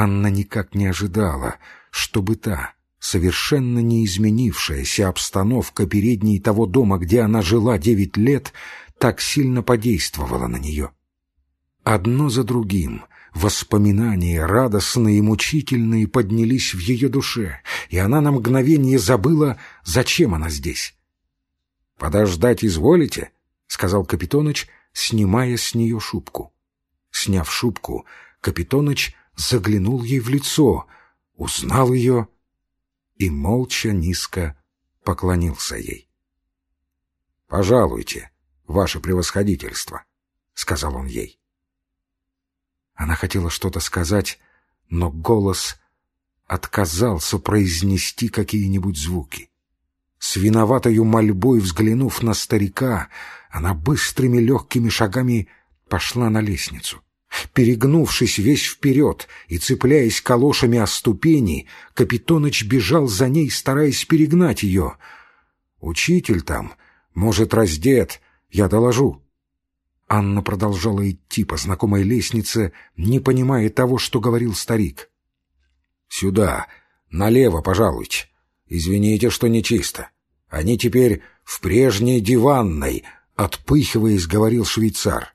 Анна никак не ожидала, чтобы та, совершенно не изменившаяся обстановка передней того дома, где она жила девять лет, так сильно подействовала на нее. Одно за другим воспоминания, радостные и мучительные, поднялись в ее душе, и она на мгновение забыла, зачем она здесь. «Подождать изволите?» — сказал Капитоныч, снимая с нее шубку. Сняв шубку, Капитоныч заглянул ей в лицо, узнал ее и молча низко поклонился ей. «Пожалуйте, ваше превосходительство», — сказал он ей. Она хотела что-то сказать, но голос отказался произнести какие-нибудь звуки. С виноватою мольбой взглянув на старика, она быстрыми легкими шагами пошла на лестницу. Перегнувшись весь вперед и цепляясь калошами о ступени, Капитоныч бежал за ней, стараясь перегнать ее. «Учитель там, может, раздет, я доложу». Анна продолжала идти по знакомой лестнице, не понимая того, что говорил старик. «Сюда, налево, пожалуйте. Извините, что нечисто. Они теперь в прежней диванной», — отпыхиваясь, говорил швейцар.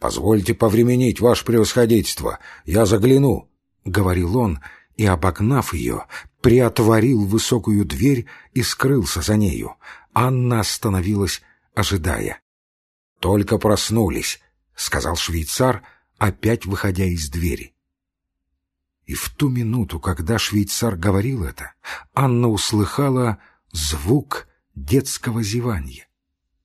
«Позвольте повременить, ваше превосходительство, я загляну», — говорил он, и, обогнав ее, приотворил высокую дверь и скрылся за нею. Анна остановилась, ожидая. «Только проснулись», — сказал швейцар, опять выходя из двери. И в ту минуту, когда швейцар говорил это, Анна услыхала звук детского зеванья.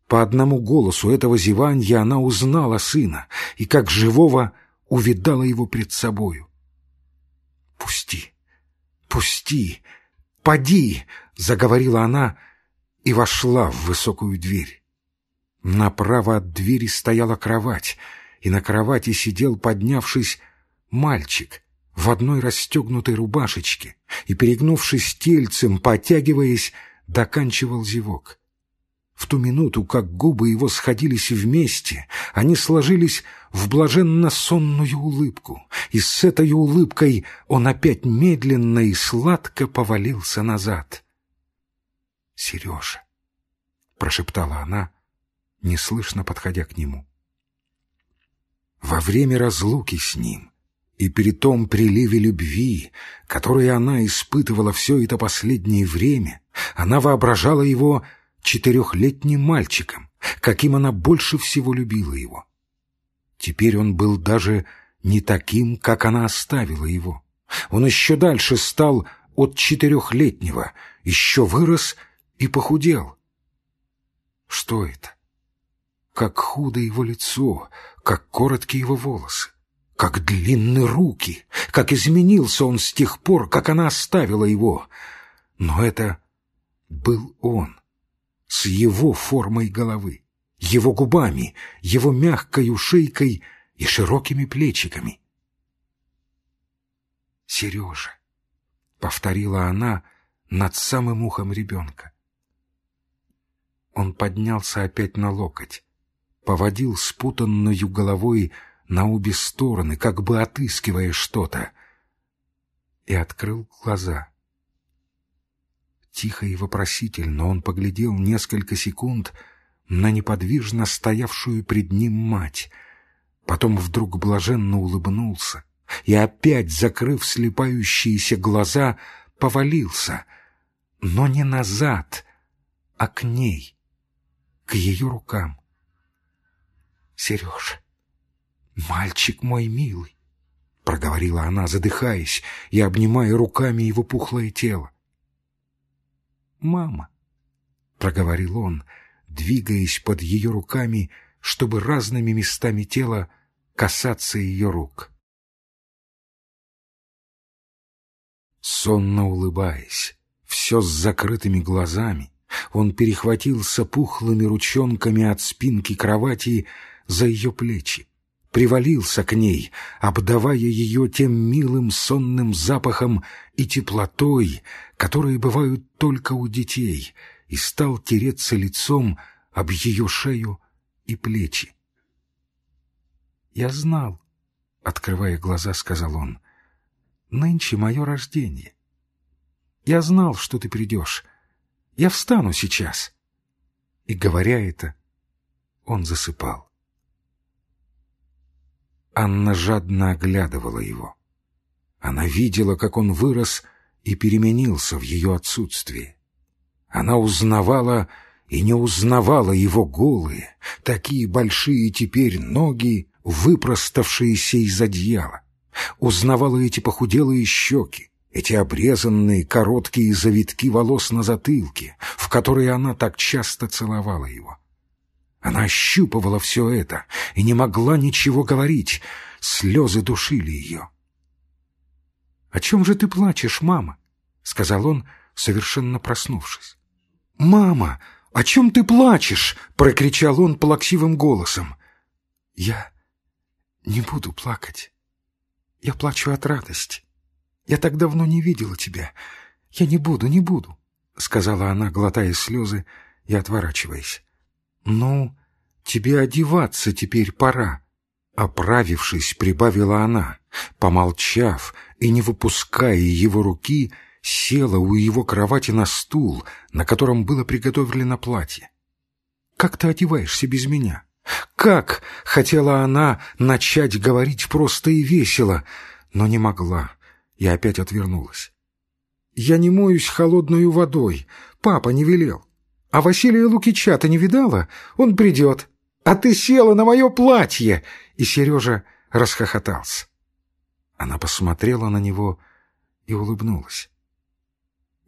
По одному голосу этого зеванья она узнала сына и, как живого, увидала его пред собою. «Пусти, пусти, поди!» — заговорила она и вошла в высокую дверь. Направо от двери стояла кровать, и на кровати сидел, поднявшись, мальчик в одной расстегнутой рубашечке и, перегнувшись тельцем, потягиваясь, доканчивал зевок. Ту минуту, как губы его сходились вместе, они сложились в блаженно-сонную улыбку, и с этой улыбкой он опять медленно и сладко повалился назад. «Сережа!» — прошептала она, неслышно подходя к нему. Во время разлуки с ним и при том приливе любви, который она испытывала все это последнее время, она воображала его четырехлетним мальчиком, каким она больше всего любила его. Теперь он был даже не таким, как она оставила его. Он еще дальше стал от четырехлетнего, еще вырос и похудел. Что это? Как худо его лицо, как короткие его волосы, как длинны руки, как изменился он с тех пор, как она оставила его. Но это был он, с его формой головы, его губами, его мягкой ушейкой и широкими плечиками. «Сережа», — повторила она над самым ухом ребенка. Он поднялся опять на локоть поводил спутанную головой на обе стороны, как бы отыскивая что-то, и открыл глаза. Тихо и вопросительно он поглядел несколько секунд на неподвижно стоявшую пред ним мать, потом вдруг блаженно улыбнулся и опять, закрыв слепающиеся глаза, повалился, но не назад, а к ней, к ее рукам. Сереж, мальчик мой милый, — проговорила она, задыхаясь и обнимая руками его пухлое тело. «Мама», — проговорил он, двигаясь под ее руками, чтобы разными местами тела касаться ее рук. Сонно улыбаясь, все с закрытыми глазами, он перехватился пухлыми ручонками от спинки кровати за ее плечи, привалился к ней, обдавая ее тем милым сонным запахом и теплотой, которые бывают только у детей, и стал тереться лицом об ее шею и плечи. «Я знал», — открывая глаза, сказал он, Нынче мое рождение. Я знал, что ты придешь. Я встану сейчас. И, говоря это, он засыпал. Анна жадно оглядывала его. Она видела, как он вырос и переменился в ее отсутствии. Она узнавала и не узнавала его голые, такие большие теперь ноги, выпроставшиеся из одеяла. Узнавала эти похуделые щеки, эти обрезанные короткие завитки волос на затылке, в которые она так часто целовала его. Она ощупывала все это и не могла ничего говорить. Слезы душили ее. «О чем же ты плачешь, мама?» — сказал он, совершенно проснувшись. «Мама, о чем ты плачешь?» — прокричал он плаксивым голосом. «Я не буду плакать. Я плачу от радости. Я так давно не видела тебя. Я не буду, не буду», — сказала она, глотая слезы и отворачиваясь. «Ну, тебе одеваться теперь пора», — оправившись, прибавила она, помолчав и не выпуская его руки, села у его кровати на стул, на котором было приготовлено платье. «Как ты одеваешься без меня?» «Как?» — хотела она начать говорить просто и весело, но не могла, и опять отвернулась. «Я не моюсь холодной водой, папа не велел. А Василия Лукича ты не видала? Он придет. А ты села на мое платье!» И Сережа расхохотался. Она посмотрела на него и улыбнулась.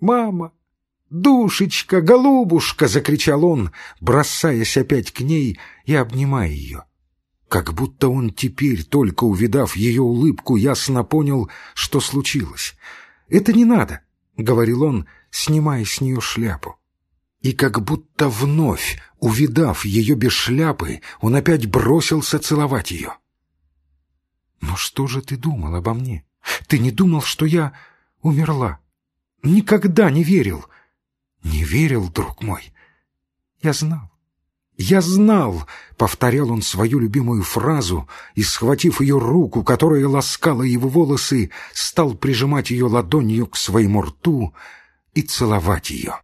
«Мама! Душечка, голубушка!» — закричал он, бросаясь опять к ней и обнимая ее. Как будто он теперь, только увидав ее улыбку, ясно понял, что случилось. «Это не надо», — говорил он, снимая с нее шляпу. И как будто вновь, увидав ее без шляпы, он опять бросился целовать ее. «Но что же ты думал обо мне? Ты не думал, что я умерла? Никогда не верил!» «Не верил, друг мой. Я знал. Я знал!» — повторял он свою любимую фразу и, схватив ее руку, которая ласкала его волосы, стал прижимать ее ладонью к своему рту и целовать ее.